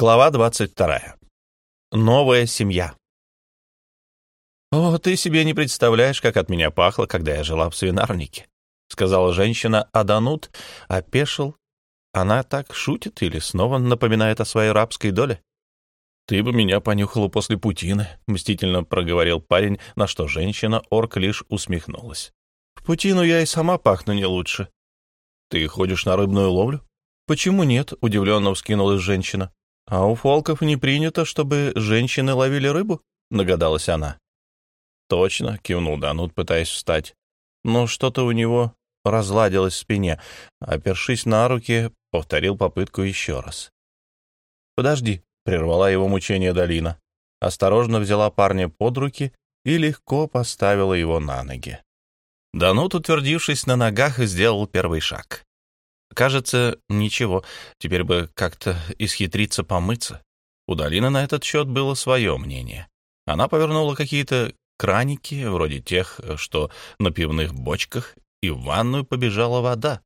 Глава 22. Новая семья. «О, ты себе не представляешь, как от меня пахло, когда я жила в свинарнике», — сказала женщина, а Данут опешил. Она так шутит или снова напоминает о своей рабской доле? «Ты бы меня понюхала после путины», — мстительно проговорил парень, на что женщина-орк лишь усмехнулась. «В путину я и сама пахну не лучше». «Ты ходишь на рыбную ловлю?» «Почему нет?» — удивленно вскинулась женщина. «А у фолков не принято, чтобы женщины ловили рыбу?» — догадалась она. «Точно», — кивнул Данут, пытаясь встать. Но что-то у него разладилось в спине. Опершись на руки, повторил попытку еще раз. «Подожди», — прервала его мучение Долина. Осторожно взяла парня под руки и легко поставила его на ноги. Данут, утвердившись на ногах, сделал первый шаг. Кажется, ничего, теперь бы как-то исхитриться помыться. У Долины на этот счет было свое мнение. Она повернула какие-то краники, вроде тех, что на пивных бочках, и в ванную побежала вода.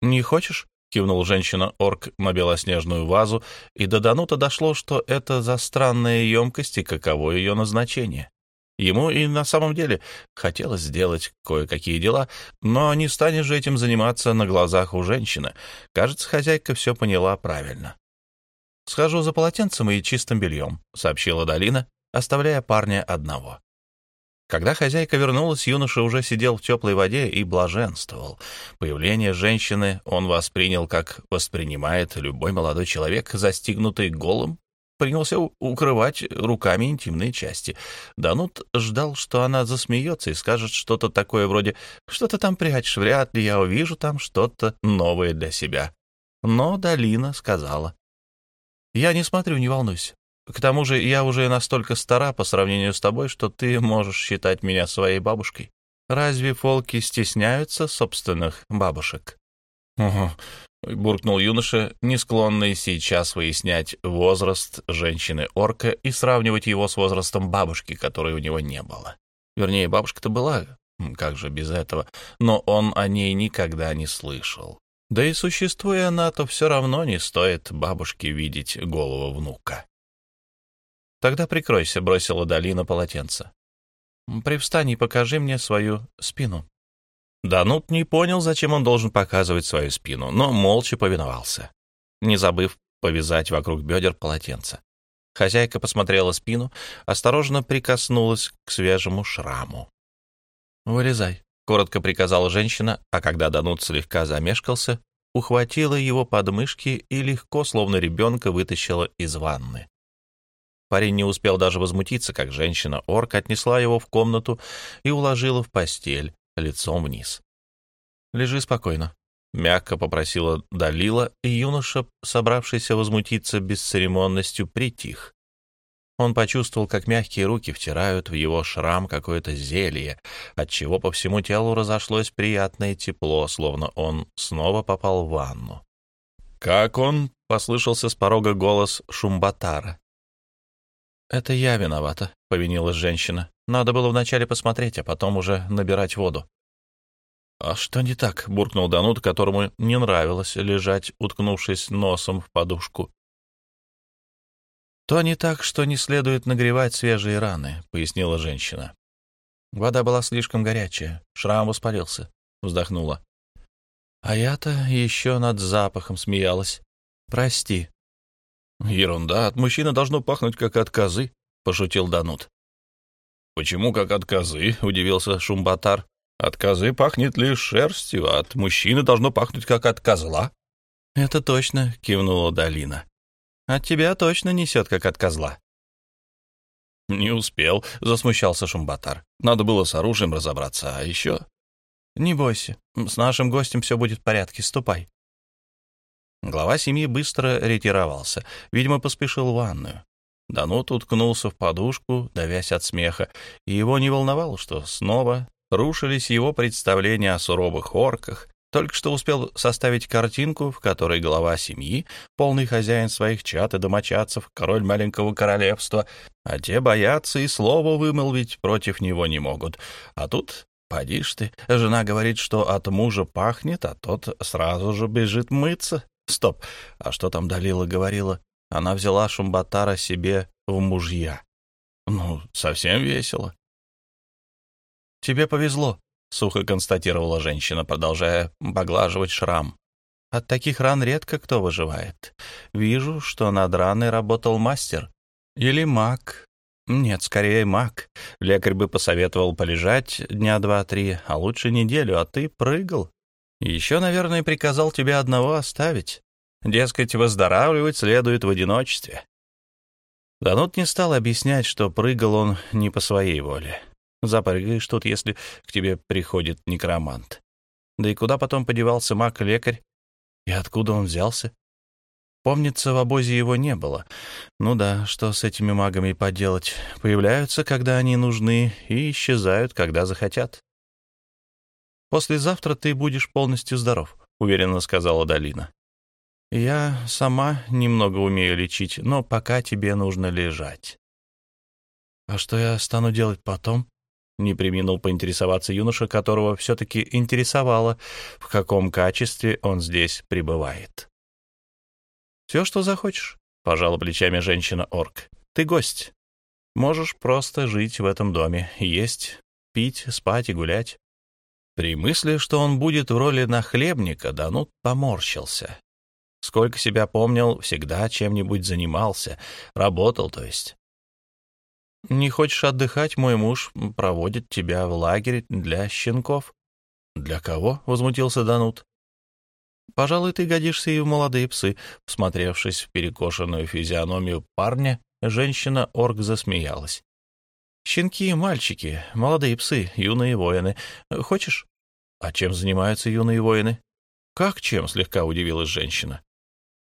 «Не хочешь?» — кивнул женщина-орк на белоснежную вазу, и до Данута дошло, что это за странная емкость и каково ее назначение. Ему и на самом деле хотелось сделать кое-какие дела, но не станешь же этим заниматься на глазах у женщины. Кажется, хозяйка все поняла правильно. «Схожу за полотенцем и чистым бельем», — сообщила Долина, оставляя парня одного. Когда хозяйка вернулась, юноша уже сидел в теплой воде и блаженствовал. Появление женщины он воспринял, как воспринимает любой молодой человек, застигнутый голым принялся укрывать руками интимные части. Данут ждал, что она засмеется и скажет что-то такое вроде «Что ты там прячешь? Вряд ли я увижу там что-то новое для себя». Но Далина сказала «Я не смотрю, не волнуйся. К тому же я уже настолько стара по сравнению с тобой, что ты можешь считать меня своей бабушкой. Разве фолки стесняются собственных бабушек?» «Угу, — буркнул юноша, не склонный сейчас выяснять возраст женщины-орка и сравнивать его с возрастом бабушки, которой у него не было. Вернее, бабушка-то была, как же без этого, но он о ней никогда не слышал. Да и существуя она, то все равно не стоит бабушке видеть голову внука. «Тогда прикройся», — бросила Долина полотенце. «Привстань и покажи мне свою спину». Данут не понял, зачем он должен показывать свою спину, но молча повиновался, не забыв повязать вокруг бедер полотенце. Хозяйка посмотрела спину, осторожно прикоснулась к свежему шраму. «Вылезай», — коротко приказала женщина, а когда Данут слегка замешкался, ухватила его подмышки и легко, словно ребенка, вытащила из ванны. Парень не успел даже возмутиться, как женщина-орк отнесла его в комнату и уложила в постель, лицом вниз. «Лежи спокойно», — мягко попросила Далила, и юноша, собравшийся возмутиться бесцеремонностью, притих. Он почувствовал, как мягкие руки втирают в его шрам какое-то зелье, отчего по всему телу разошлось приятное тепло, словно он снова попал в ванну. «Как он?» — послышался с порога голос Шумбатара. «Это я виновата», — повинилась женщина. «Надо было вначале посмотреть, а потом уже набирать воду». «А что не так?» — буркнул Данут, которому не нравилось лежать, уткнувшись носом в подушку. «То не так, что не следует нагревать свежие раны», — пояснила женщина. «Вода была слишком горячая, шрам воспалился», — вздохнула. «А я-то еще над запахом смеялась. Прости». «Ерунда, от мужчины должно пахнуть, как от козы», — пошутил Данут. «Почему как от козы?» — удивился Шумбатар. «От козы пахнет лишь шерстью, а от мужчины должно пахнуть, как от козла». «Это точно», — кивнула Долина. «От тебя точно несет, как от козла». «Не успел», — засмущался Шумбатар. «Надо было с оружием разобраться, а еще...» «Не бойся, с нашим гостем все будет в порядке, ступай». Глава семьи быстро ретировался, видимо, поспешил в ванную. Данут уткнулся в подушку, давясь от смеха, и его не волновало, что снова рушились его представления о суровых орках, только что успел составить картинку, в которой глава семьи, полный хозяин своих чат и домочадцев, король маленького королевства, а те боятся и слова вымолвить против него не могут. А тут, поди ж ты, жена говорит, что от мужа пахнет, а тот сразу же бежит мыться. Стоп, а что там Далила говорила? Она взяла Шумбатара себе в мужья. Ну, совсем весело. «Тебе повезло», — сухо констатировала женщина, продолжая поглаживать шрам. «От таких ран редко кто выживает. Вижу, что над раной работал мастер. Или маг. Нет, скорее маг. Лекарь бы посоветовал полежать дня два-три, а лучше неделю, а ты прыгал. Еще, наверное, приказал тебя одного оставить. Дескать, выздоравливать следует в одиночестве. Данут не стал объяснять, что прыгал он не по своей воле. Запрыгаешь тут, если к тебе приходит некромант. Да и куда потом подевался маг-лекарь? И откуда он взялся? Помнится, в обозе его не было. Ну да, что с этими магами поделать? Появляются, когда они нужны, и исчезают, когда захотят. «Послезавтра ты будешь полностью здоров», — уверенно сказала Долина. «Я сама немного умею лечить, но пока тебе нужно лежать». «А что я стану делать потом?» — не приминул поинтересоваться юноша, которого все-таки интересовало, в каком качестве он здесь пребывает. «Все, что захочешь», — пожала плечами женщина-орк. «Ты гость. Можешь просто жить в этом доме, есть, пить, спать и гулять». При мысли, что он будет в роли нахлебника, Данут поморщился. Сколько себя помнил, всегда чем-нибудь занимался, работал, то есть. «Не хочешь отдыхать, мой муж проводит тебя в лагерь для щенков». «Для кого?» — возмутился Данут. Пожалуй, ты годишься и в молодые псы. Всмотревшись в перекошенную физиономию парня, женщина-орк засмеялась. Щенки и мальчики, молодые псы, юные воины. Хочешь? А чем занимаются юные воины? Как чем? Слегка удивилась женщина.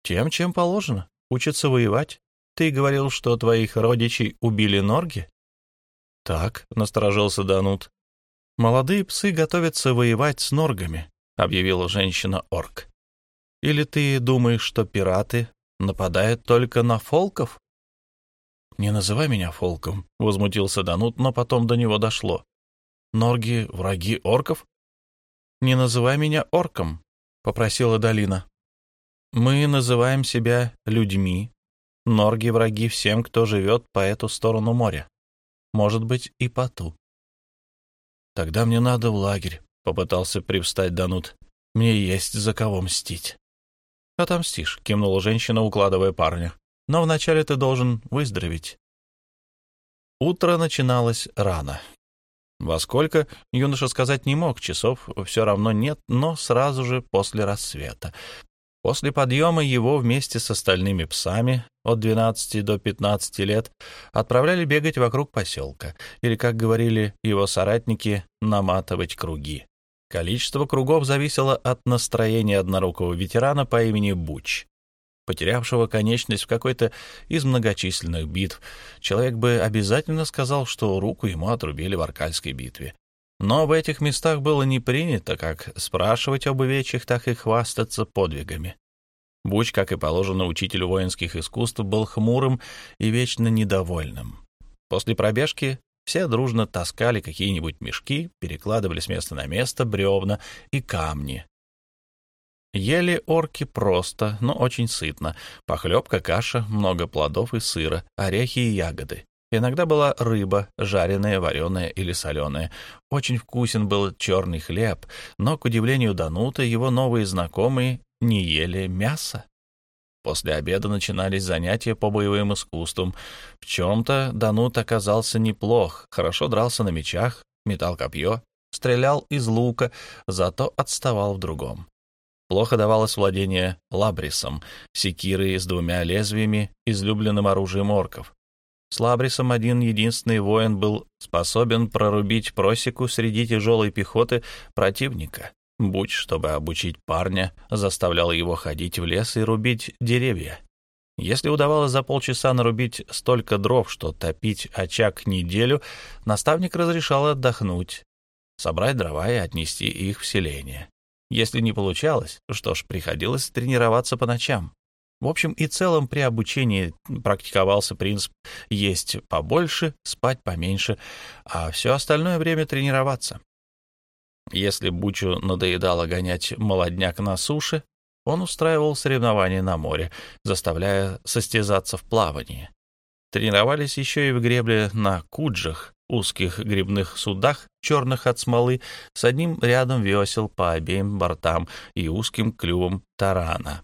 Тем, чем положено. Учатся воевать. Ты говорил, что твоих родичей убили норги? Так, насторожился Данут. Молодые псы готовятся воевать с норгами, объявила женщина-орк. Или ты думаешь, что пираты нападают только на фолков? «Не называй меня фолком», — возмутился Данут, но потом до него дошло. «Норги — враги орков?» «Не называй меня орком», — попросила Долина. «Мы называем себя людьми. Норги — враги всем, кто живет по эту сторону моря. Может быть, и по ту». «Тогда мне надо в лагерь», — попытался привстать Данут. «Мне есть за кого мстить». «Отомстишь», — кивнула женщина, укладывая парня. «Но вначале ты должен выздороветь». Утро начиналось рано. Во сколько, юноша сказать не мог, часов все равно нет, но сразу же после рассвета. После подъема его вместе с остальными псами от 12 до 15 лет отправляли бегать вокруг поселка, или, как говорили его соратники, наматывать круги. Количество кругов зависело от настроения однорукого ветерана по имени Буч. Потерявшего конечность в какой-то из многочисленных битв, человек бы обязательно сказал, что руку ему отрубили в Аркальской битве. Но в этих местах было не принято как спрашивать об увечьях, так и хвастаться подвигами. Буч, как и положено учителю воинских искусств, был хмурым и вечно недовольным. После пробежки все дружно таскали какие-нибудь мешки, перекладывали с места на место бревна и камни. Ели орки просто, но очень сытно. Похлебка, каша, много плодов и сыра, орехи и ягоды. Иногда была рыба, жареная, вареная или соленая. Очень вкусен был черный хлеб, но, к удивлению Данута, его новые знакомые не ели мясо. После обеда начинались занятия по боевым искусствам. В чем-то Данут оказался неплох, хорошо дрался на мечах, метал копье, стрелял из лука, зато отставал в другом. Плохо давалось владение лабрисом, секирой с двумя лезвиями, излюбленным оружием орков. С лабрисом один единственный воин был способен прорубить просеку среди тяжелой пехоты противника. Будь, чтобы обучить парня, заставлял его ходить в лес и рубить деревья. Если удавалось за полчаса нарубить столько дров, что топить очаг неделю, наставник разрешал отдохнуть, собрать дрова и отнести их в селение. Если не получалось, что ж, приходилось тренироваться по ночам. В общем и целом при обучении практиковался принцип есть побольше, спать поменьше, а все остальное время тренироваться. Если Бучу надоедало гонять молодняк на суше, он устраивал соревнования на море, заставляя состязаться в плавании. Тренировались еще и в гребле на куджах, узких грибных судах, черных от смолы, с одним рядом весел по обеим бортам и узким клювом тарана.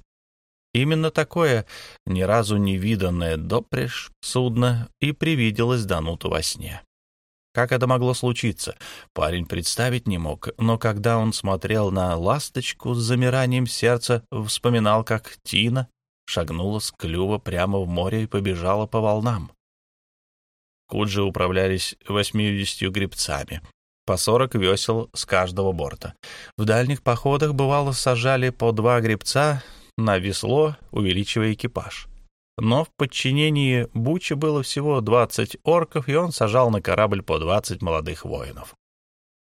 Именно такое, ни разу не виданное допреж судно и привиделось Дануту во сне. Как это могло случиться, парень представить не мог, но когда он смотрел на ласточку с замиранием сердца, вспоминал, как Тина шагнула с клюва прямо в море и побежала по волнам. Куджи управлялись восьмидесятью гребцами, по сорок весел с каждого борта. В дальних походах, бывало, сажали по два гребца на весло, увеличивая экипаж. Но в подчинении Буча было всего 20 орков, и он сажал на корабль по 20 молодых воинов.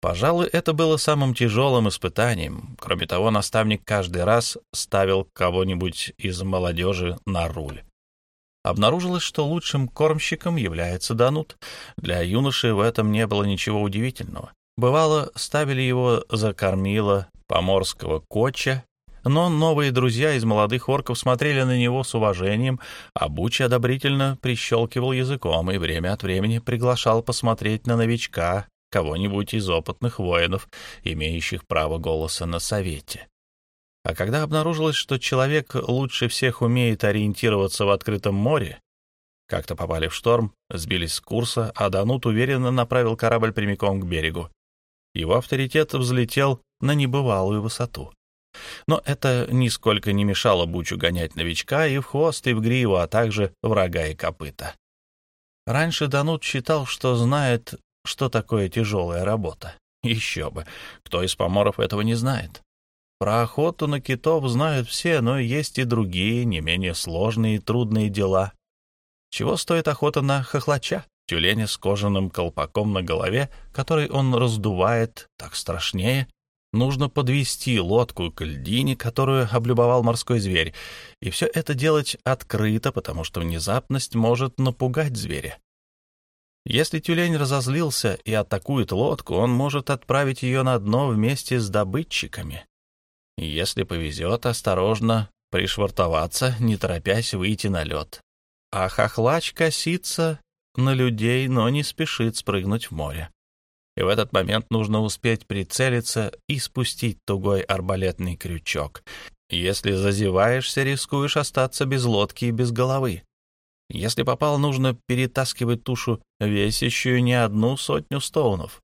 Пожалуй, это было самым тяжелым испытанием. Кроме того, наставник каждый раз ставил кого-нибудь из молодежи на руль. Обнаружилось, что лучшим кормщиком является Данут. Для юноши в этом не было ничего удивительного. Бывало, ставили его за кормила поморского коча но новые друзья из молодых орков смотрели на него с уважением, а Буч одобрительно прищелкивал языком и время от времени приглашал посмотреть на новичка кого-нибудь из опытных воинов, имеющих право голоса на совете. А когда обнаружилось, что человек лучше всех умеет ориентироваться в открытом море, как-то попали в шторм, сбились с курса, а Данут уверенно направил корабль прямиком к берегу. Его авторитет взлетел на небывалую высоту. Но это нисколько не мешало Бучу гонять новичка и в хвост, и в гриву, а также врага и копыта. Раньше Данут считал, что знает, что такое тяжелая работа. Еще бы, кто из поморов этого не знает. Про охоту на китов знают все, но есть и другие, не менее сложные и трудные дела. Чего стоит охота на хохлача, тюленя с кожаным колпаком на голове, который он раздувает, так страшнее, Нужно подвести лодку к льдине, которую облюбовал морской зверь, и все это делать открыто, потому что внезапность может напугать зверя. Если тюлень разозлился и атакует лодку, он может отправить ее на дно вместе с добытчиками. Если повезет, осторожно пришвартоваться, не торопясь выйти на лед. А хохлач косится на людей, но не спешит спрыгнуть в море и в этот момент нужно успеть прицелиться и спустить тугой арбалетный крючок. Если зазеваешься, рискуешь остаться без лодки и без головы. Если попал, нужно перетаскивать тушу, весящую не одну сотню стоунов.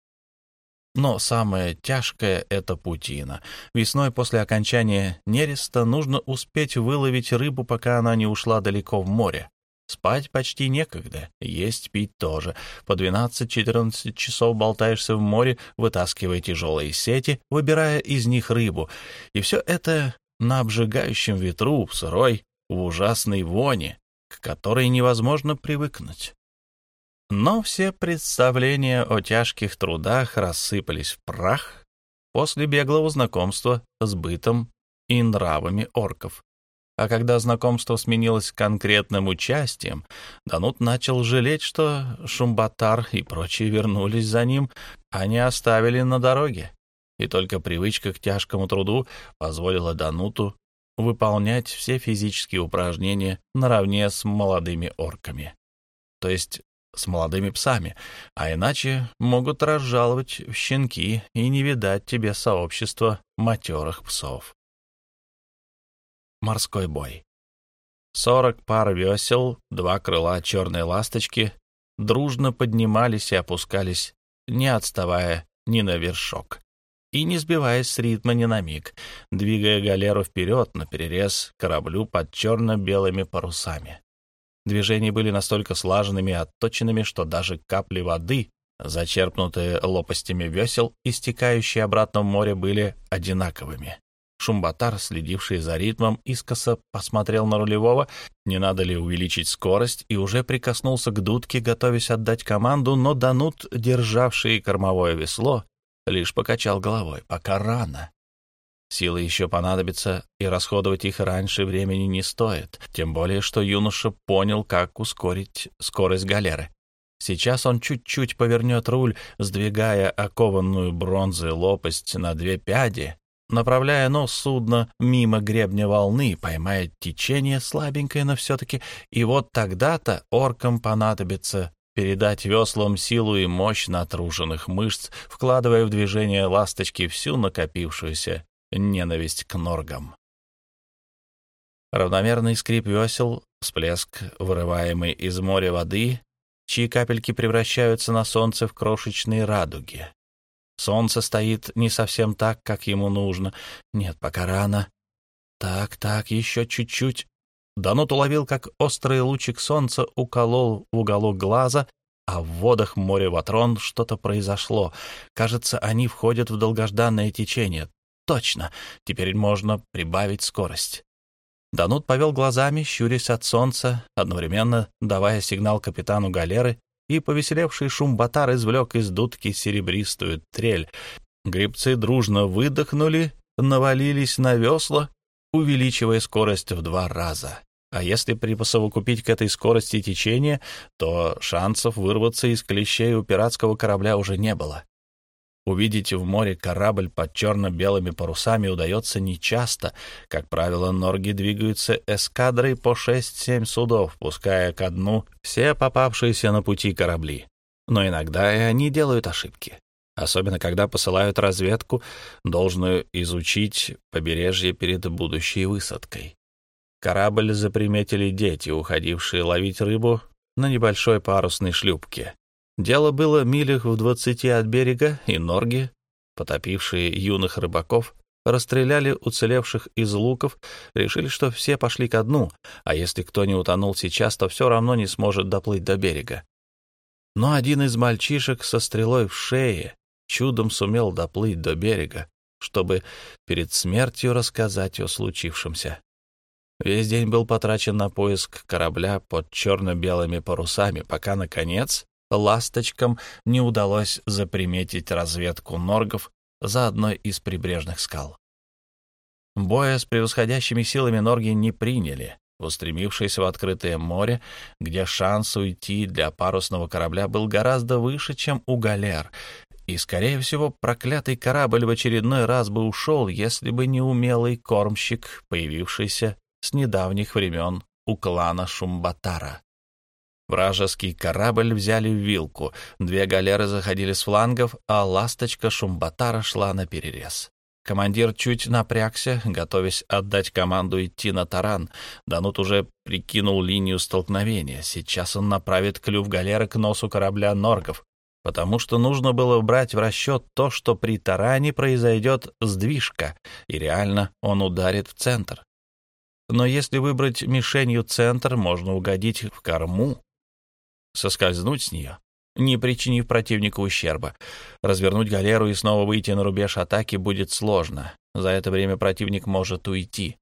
Но самое тяжкое — это путина. Весной после окончания нереста нужно успеть выловить рыбу, пока она не ушла далеко в море. Спать почти некогда, есть пить тоже. По 12-14 часов болтаешься в море, вытаскивая тяжелые сети, выбирая из них рыбу. И все это на обжигающем ветру, в сырой, в ужасной воне, к которой невозможно привыкнуть. Но все представления о тяжких трудах рассыпались в прах после беглого знакомства с бытом и нравами орков. А когда знакомство сменилось конкретным участием, Данут начал жалеть, что Шумбатар и прочие вернулись за ним, а не оставили на дороге. И только привычка к тяжкому труду позволила Дануту выполнять все физические упражнения наравне с молодыми орками. То есть с молодыми псами, а иначе могут разжаловать в щенки и не видать тебе сообщества матерых псов морской бой. Сорок пар весел, два крыла черной ласточки дружно поднимались и опускались, не отставая ни на вершок и не сбиваясь с ритма ни на миг, двигая галеру вперед на перерез кораблю под черно-белыми парусами. Движения были настолько слаженными и отточенными, что даже капли воды, зачерпнутые лопастями весел и стекающие обратно в море, были одинаковыми. Шумбатар, следивший за ритмом, искоса посмотрел на рулевого, не надо ли увеличить скорость, и уже прикоснулся к дудке, готовясь отдать команду, но Данут, державший кормовое весло, лишь покачал головой. Пока рано. Силы еще понадобятся, и расходовать их раньше времени не стоит, тем более, что юноша понял, как ускорить скорость галеры. Сейчас он чуть-чуть повернет руль, сдвигая окованную бронзой лопасть на две пяди, направляя нос судна мимо гребня волны, поймает течение слабенькое, но все-таки, и вот тогда-то оркам понадобится передать веслам силу и мощь натруженных мышц, вкладывая в движение ласточки всю накопившуюся ненависть к норгам. Равномерный скрип весел, всплеск, вырываемый из моря воды, чьи капельки превращаются на солнце в крошечные радуги. Солнце стоит не совсем так, как ему нужно. Нет, пока рано. Так, так, еще чуть-чуть. Данут уловил, как острый лучик солнца уколол в уголок глаза, а в водах моря Ватрон что-то произошло. Кажется, они входят в долгожданное течение. Точно, теперь можно прибавить скорость. Данут повел глазами, щурясь от солнца, одновременно давая сигнал капитану галеры, и повеселевший шум батар извлек из дудки серебристую трель. Гребцы дружно выдохнули, навалились на весла, увеличивая скорость в два раза. А если присовокупить к этой скорости течения, то шансов вырваться из клещей у пиратского корабля уже не было. Увидеть в море корабль под черно-белыми парусами удается нечасто. Как правило, норги двигаются эскадрой по 6-7 судов, пуская ко дну все попавшиеся на пути корабли. Но иногда и они делают ошибки. Особенно, когда посылают разведку, должную изучить побережье перед будущей высадкой. Корабль заприметили дети, уходившие ловить рыбу на небольшой парусной шлюпке. Дело было милях в двадцати от берега, и норги, потопившие юных рыбаков, расстреляли уцелевших из луков, решили, что все пошли ко дну, а если кто не утонул сейчас, то все равно не сможет доплыть до берега. Но один из мальчишек со стрелой в шее чудом сумел доплыть до берега, чтобы перед смертью рассказать о случившемся. Весь день был потрачен на поиск корабля под черно-белыми парусами, пока, наконец, ласточкам не удалось заприметить разведку норгов за одной из прибрежных скал. Боя с превосходящими силами норги не приняли, устремившись в открытое море, где шанс уйти для парусного корабля был гораздо выше, чем у галер, и, скорее всего, проклятый корабль в очередной раз бы ушел, если бы не умелый кормщик, появившийся с недавних времен у клана Шумбатара. Вражеский корабль взяли в вилку, две галеры заходили с флангов, а ласточка Шумбатара шла на перерез. Командир чуть напрягся, готовясь отдать команду идти на таран. Данут уже прикинул линию столкновения. Сейчас он направит клюв галеры к носу корабля Норгов, потому что нужно было брать в расчет то, что при таране произойдет сдвижка, и реально он ударит в центр. Но если выбрать мишенью центр, можно угодить в корму, соскользнуть с нее, не причинив противнику ущерба. Развернуть галеру и снова выйти на рубеж атаки будет сложно. За это время противник может уйти.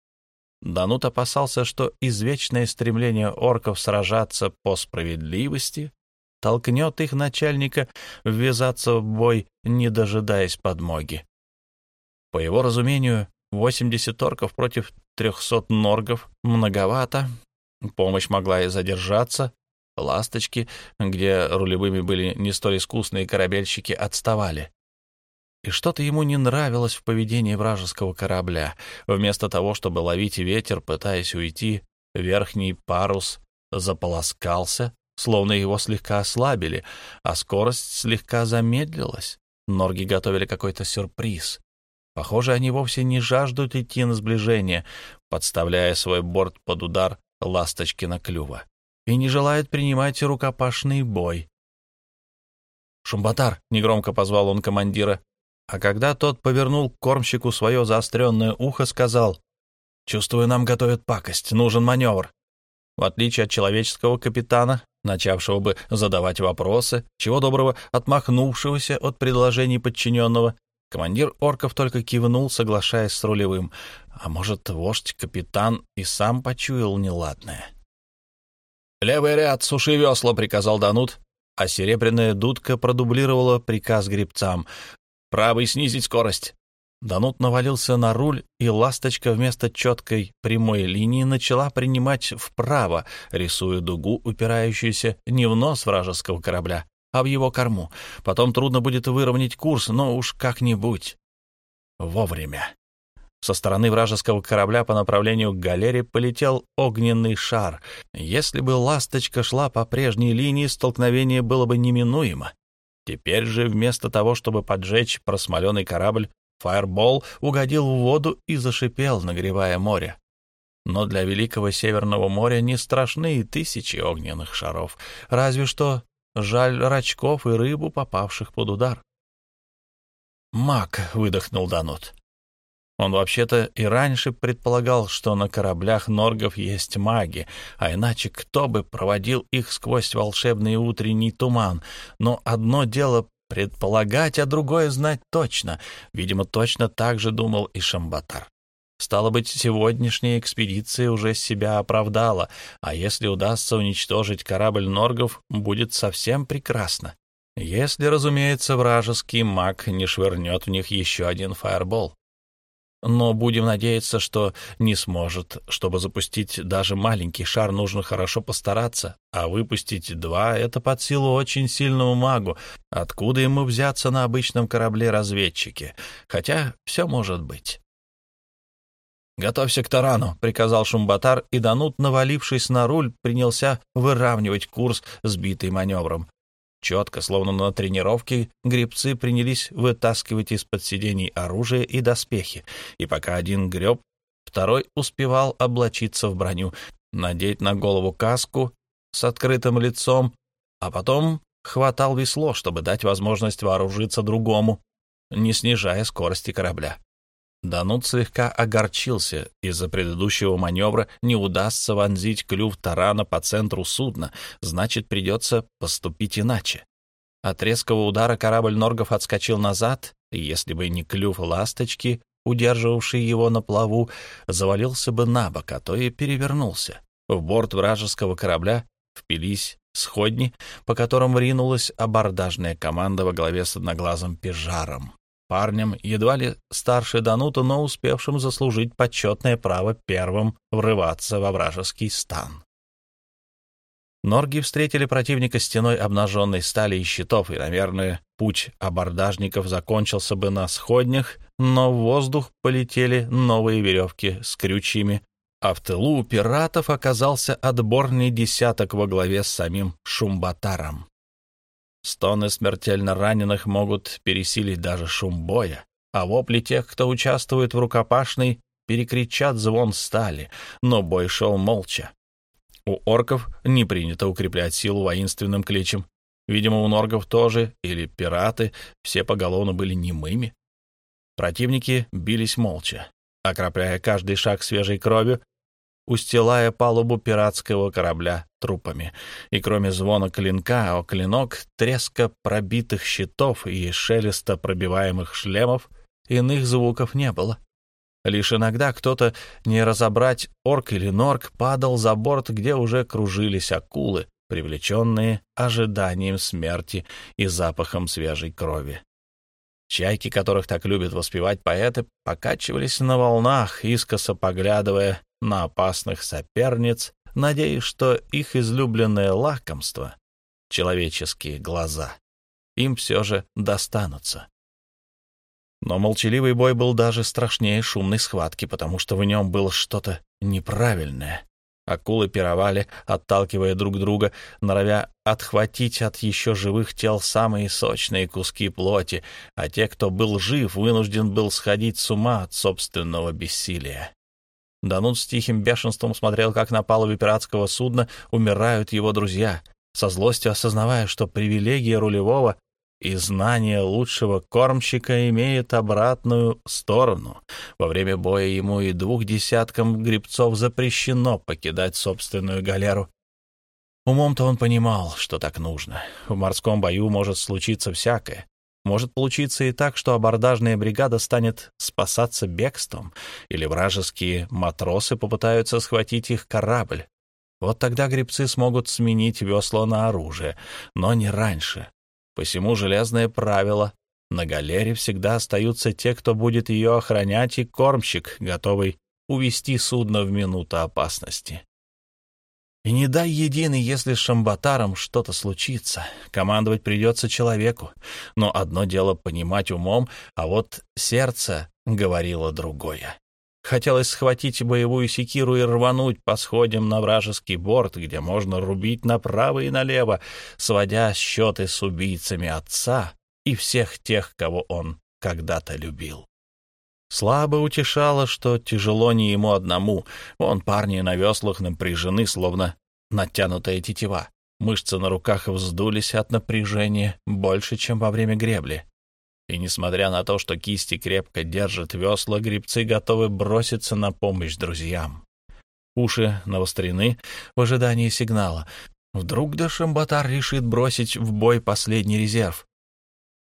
Данут опасался, что извечное стремление орков сражаться по справедливости толкнет их начальника ввязаться в бой, не дожидаясь подмоги. По его разумению, 80 орков против 300 норгов многовато. Помощь могла и задержаться, «Ласточки», где рулевыми были не столь искусные корабельщики, отставали. И что-то ему не нравилось в поведении вражеского корабля. Вместо того, чтобы ловить ветер, пытаясь уйти, верхний парус заполоскался, словно его слегка ослабили, а скорость слегка замедлилась. Норги готовили какой-то сюрприз. Похоже, они вовсе не жаждут идти на сближение, подставляя свой борт под удар ласточки на клюва и не желает принимать рукопашный бой. «Шумбатар!» — негромко позвал он командира, а когда тот повернул к кормщику свое заостренное ухо, сказал, «Чувствую, нам готовят пакость, нужен маневр». В отличие от человеческого капитана, начавшего бы задавать вопросы, чего доброго, отмахнувшегося от предложений подчиненного, командир орков только кивнул, соглашаясь с рулевым. А может, вождь-капитан и сам почуял неладное. «Левый ряд, суши весла», — приказал Данут, а серебряная дудка продублировала приказ гребцам. «Правый снизить скорость». Данут навалился на руль, и ласточка вместо четкой прямой линии начала принимать вправо, рисуя дугу, упирающуюся не в нос вражеского корабля, а в его корму. Потом трудно будет выровнять курс, но уж как-нибудь. Вовремя. Со стороны вражеского корабля по направлению к галере полетел огненный шар. Если бы «Ласточка» шла по прежней линии, столкновение было бы неминуемо. Теперь же вместо того, чтобы поджечь просмоленный корабль, «Фаербол» угодил в воду и зашипел, нагревая море. Но для Великого Северного моря не страшны и тысячи огненных шаров, разве что жаль рачков и рыбу, попавших под удар. «Мак», — выдохнул Данут. Он вообще-то и раньше предполагал, что на кораблях норгов есть маги, а иначе кто бы проводил их сквозь волшебный утренний туман. Но одно дело предполагать, а другое знать точно. Видимо, точно так же думал и Шамбатар. Стало быть, сегодняшняя экспедиция уже себя оправдала, а если удастся уничтожить корабль норгов, будет совсем прекрасно. Если, разумеется, вражеский маг не швырнет в них еще один фаербол но будем надеяться, что не сможет. Чтобы запустить даже маленький шар, нужно хорошо постараться, а выпустить два — это под силу очень сильному магу. Откуда ему взяться на обычном корабле-разведчике? Хотя все может быть. «Готовься к тарану», — приказал Шумбатар, и Данут, навалившись на руль, принялся выравнивать курс, сбитый маневром. Четко, словно на тренировке, гребцы принялись вытаскивать из-под сидений оружие и доспехи, и пока один греб, второй успевал облачиться в броню, надеть на голову каску с открытым лицом, а потом хватал весло, чтобы дать возможность вооружиться другому, не снижая скорости корабля. Данут слегка огорчился. Из-за предыдущего маневра не удастся вонзить клюв тарана по центру судна, значит, придется поступить иначе. От резкого удара корабль Норгов отскочил назад, и если бы не клюв ласточки, удерживавший его на плаву, завалился бы на бок, а то и перевернулся. В борт вражеского корабля впились сходни, по которым ринулась абордажная команда во главе с одноглазым пижаром парнем, едва ли старше Данута, но успевшим заслужить почетное право первым врываться во вражеский стан. Норги встретили противника стеной обнаженной стали и щитов, и, наверное, путь абордажников закончился бы на сходнях, но в воздух полетели новые веревки с крючьями, а в тылу у пиратов оказался отборный десяток во главе с самим Шумбатаром. Стоны смертельно раненых могут пересилить даже шум боя, а вопли тех, кто участвует в рукопашной, перекричат звон стали, но бой шел молча. У орков не принято укреплять силу воинственным кличем. Видимо, у норгов тоже, или пираты, все поголовно были немыми. Противники бились молча, окропляя каждый шаг свежей кровью, устилая палубу пиратского корабля трупами. И кроме звона клинка о клинок, треска пробитых щитов и шелеста пробиваемых шлемов, иных звуков не было. Лишь иногда кто-то, не разобрать орк или норк, падал за борт, где уже кружились акулы, привлеченные ожиданием смерти и запахом свежей крови. Чайки, которых так любят воспевать поэты, покачивались на волнах, искоса поглядывая на опасных соперниц, надеясь, что их излюбленное лакомство — человеческие глаза — им все же достанутся. Но молчаливый бой был даже страшнее шумной схватки, потому что в нем было что-то неправильное. Акулы пировали, отталкивая друг друга, норовя отхватить от еще живых тел самые сочные куски плоти, а те, кто был жив, вынужден был сходить с ума от собственного бессилия. Данут с тихим бешенством смотрел, как на палубе пиратского судна умирают его друзья, со злостью осознавая, что привилегия рулевого и знание лучшего кормщика имеет обратную сторону. Во время боя ему и двух десяткам грибцов запрещено покидать собственную галеру. Умом-то он понимал, что так нужно. В морском бою может случиться всякое. Может получиться и так, что абордажная бригада станет спасаться бегством, или вражеские матросы попытаются схватить их корабль. Вот тогда гребцы смогут сменить весла на оружие, но не раньше. Посему железное правило — на галере всегда остаются те, кто будет ее охранять, и кормщик, готовый увести судно в минуту опасности. И не дай единый, если с Шамбатаром что-то случится. Командовать придется человеку. Но одно дело понимать умом, а вот сердце говорило другое. Хотелось схватить боевую секиру и рвануть по сходям на вражеский борт, где можно рубить направо и налево, сводя счеты с убийцами отца и всех тех, кого он когда-то любил. Слабо утешало, что тяжело не ему одному. Он парни на веслах напряжены, словно натянутая тетива. Мышцы на руках вздулись от напряжения больше, чем во время гребли. И несмотря на то, что кисти крепко держат весла, грибцы готовы броситься на помощь друзьям. Уши навострены в ожидании сигнала. Вдруг Дашамбатар решит бросить в бой последний резерв.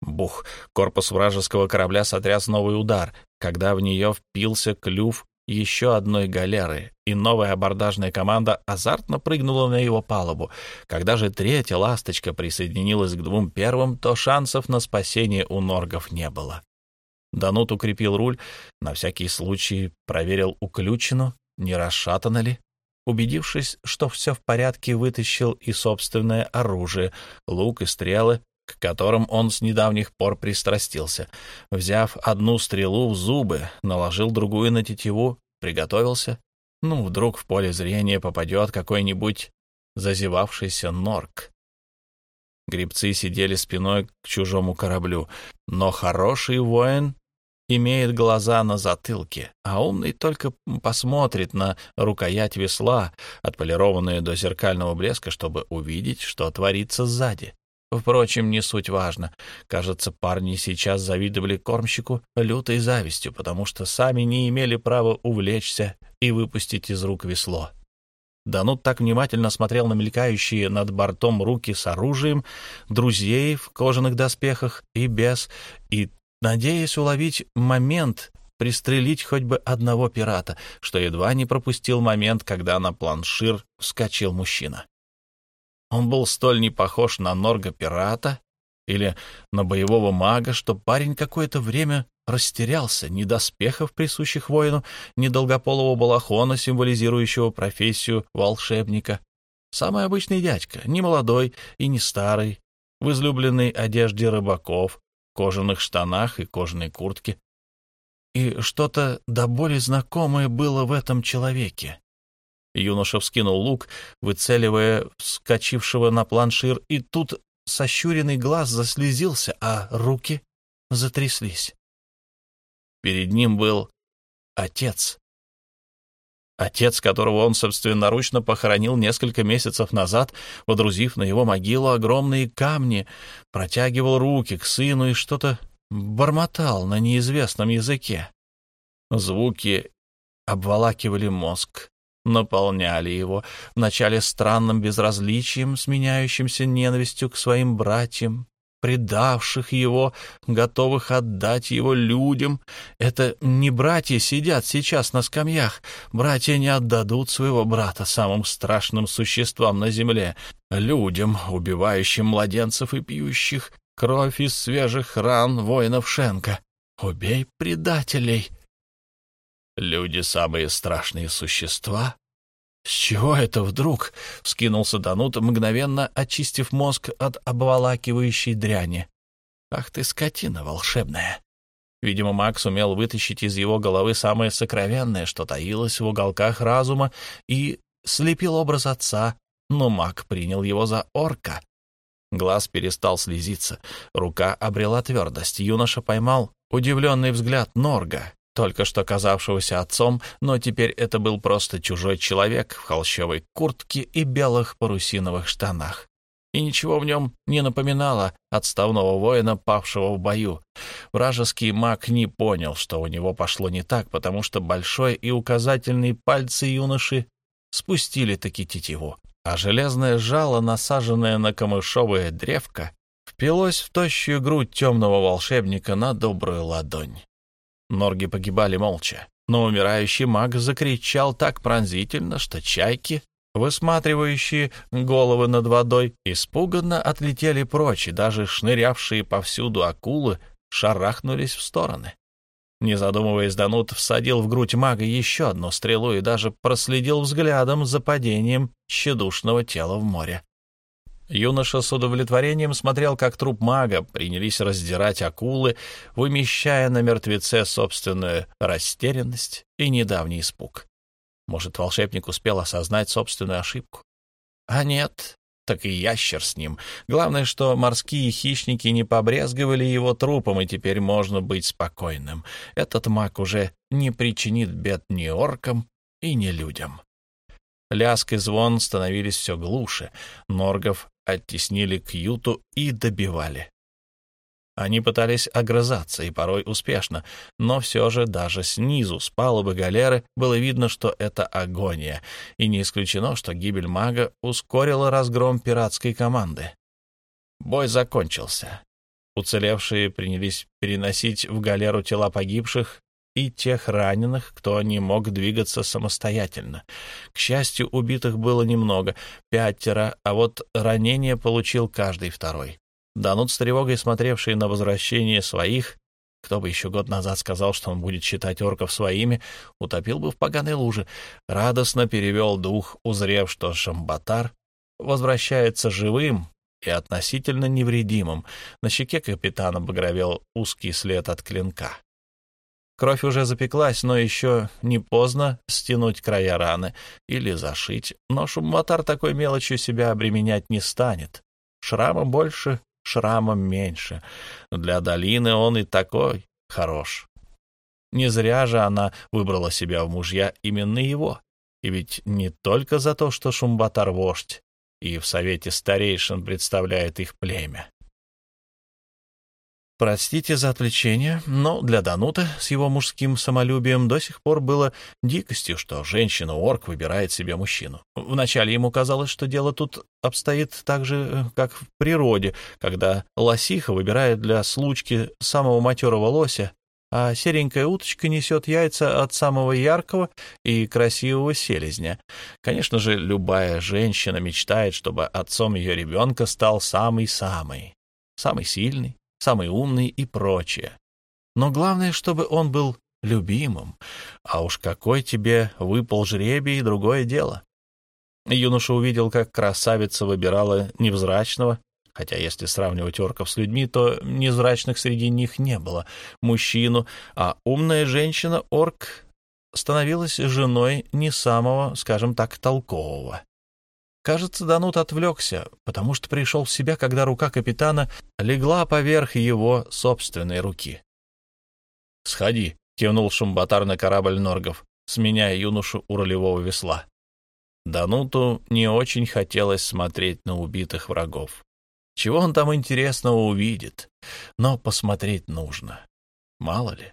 Бух! Корпус вражеского корабля сотряс новый удар, когда в нее впился клюв еще одной галеры, и новая абордажная команда азартно прыгнула на его палубу. Когда же третья «Ласточка» присоединилась к двум первым, то шансов на спасение у норгов не было. Данут укрепил руль, на всякий случай проверил уключину, не расшатано ли. Убедившись, что все в порядке, вытащил и собственное оружие, лук и стрелы, к которым он с недавних пор пристрастился. Взяв одну стрелу в зубы, наложил другую на тетиву, приготовился. Ну, вдруг в поле зрения попадет какой-нибудь зазевавшийся норк. Грибцы сидели спиной к чужому кораблю, но хороший воин имеет глаза на затылке, а умный только посмотрит на рукоять весла, отполированную до зеркального блеска, чтобы увидеть, что творится сзади. Впрочем, не суть важно. Кажется, парни сейчас завидовали кормщику лютой завистью, потому что сами не имели права увлечься и выпустить из рук весло. Данут так внимательно смотрел на мелькающие над бортом руки с оружием, друзей в кожаных доспехах и без, и, надеясь уловить момент, пристрелить хоть бы одного пирата, что едва не пропустил момент, когда на планшир вскочил мужчина. Он был столь не похож на Норга-пирата или на боевого мага, что парень какое-то время растерялся ни доспехов, присущих воину, ни долгополого балахона, символизирующего профессию волшебника. Самый обычный дядька, не молодой и не старый, в излюбленной одежде рыбаков, кожаных штанах и кожаной куртке. И что-то до боли знакомое было в этом человеке. Юноша вскинул лук, выцеливая вскочившего на планшир, и тут сощуренный глаз заслезился, а руки затряслись. Перед ним был отец. Отец, которого он собственноручно похоронил несколько месяцев назад, водрузив на его могилу огромные камни, протягивал руки к сыну и что-то бормотал на неизвестном языке. Звуки обволакивали мозг, наполняли его, вначале странным безразличием, сменяющимся ненавистью к своим братьям, предавших его, готовых отдать его людям. Это не братья сидят сейчас на скамьях. Братья не отдадут своего брата самым страшным существам на земле, людям, убивающим младенцев и пьющих кровь из свежих ран воинов Шенка. Убей предателей, Люди — самые страшные существа. С чего это вдруг? — вскинулся Данут, мгновенно очистив мозг от обволакивающей дряни. Ах ты, скотина волшебная! Видимо, Макс умел вытащить из его головы самое сокровенное, что таилось в уголках разума, и слепил образ отца, но маг принял его за орка. Глаз перестал слезиться, рука обрела твердость. Юноша поймал удивленный взгляд Норга, только что казавшегося отцом, но теперь это был просто чужой человек в холщовой куртке и белых парусиновых штанах. И ничего в нем не напоминало отставного воина, павшего в бою. Вражеский маг не понял, что у него пошло не так, потому что большой и указательный пальцы юноши спустили таки тетиву, а железное жало, насаженное на камышовое древко, впилось в тощую грудь темного волшебника на добрую ладонь. Норги погибали молча, но умирающий маг закричал так пронзительно, что чайки, высматривающие головы над водой, испуганно отлетели прочь, и даже шнырявшие повсюду акулы шарахнулись в стороны. Не задумываясь, Данут всадил в грудь мага еще одну стрелу и даже проследил взглядом за падением тщедушного тела в море. Юноша с удовлетворением смотрел, как труп мага принялись раздирать акулы, вымещая на мертвеце собственную растерянность и недавний испуг. Может, волшебник успел осознать собственную ошибку? А нет, так и ящер с ним. Главное, что морские хищники не побрезговали его трупом, и теперь можно быть спокойным. Этот маг уже не причинит бед ни оркам и ни людям. Ляск и звон становились все глуше. Норгов оттеснили к юту и добивали. Они пытались огрызаться, и порой успешно, но все же даже снизу, с палубы галеры, было видно, что это агония, и не исключено, что гибель мага ускорила разгром пиратской команды. Бой закончился. Уцелевшие принялись переносить в галеру тела погибших и тех раненых, кто не мог двигаться самостоятельно. К счастью, убитых было немного, пятеро, а вот ранение получил каждый второй. Данут с тревогой, смотревший на возвращение своих, кто бы еще год назад сказал, что он будет считать орков своими, утопил бы в поганой луже, радостно перевел дух, узрев, что Шамбатар возвращается живым и относительно невредимым. На щеке капитана багровел узкий след от клинка. Кровь уже запеклась, но еще не поздно стянуть края раны или зашить. Но шумматар такой мелочью себя обременять не станет. Шрама больше, шрамом меньше. Для долины он и такой хорош. Не зря же она выбрала себя в мужья именно его. И ведь не только за то, что Шумбатар вождь, и в совете старейшин представляет их племя. Простите за отвлечение, но для Данута с его мужским самолюбием до сих пор было дикостью, что женщина-орк выбирает себе мужчину. Вначале ему казалось, что дело тут обстоит так же, как в природе, когда лосиха выбирает для случки самого матерого лося, а серенькая уточка несет яйца от самого яркого и красивого селезня. Конечно же, любая женщина мечтает, чтобы отцом ее ребенка стал самый-самый, самый сильный, самый умный и прочее. Но главное, чтобы он был любимым. А уж какой тебе выпал жребий, другое дело. Юноша увидел, как красавица выбирала невзрачного, хотя если сравнивать орков с людьми, то невзрачных среди них не было, мужчину, а умная женщина-орк становилась женой не самого, скажем так, толкового. Кажется, Данут отвлекся, потому что пришел в себя, когда рука капитана легла поверх его собственной руки. «Сходи», — кивнул Шумбатар на корабль Норгов, сменяя юношу у рулевого весла. Дануту не очень хотелось смотреть на убитых врагов. Чего он там интересного увидит? Но посмотреть нужно. Мало ли.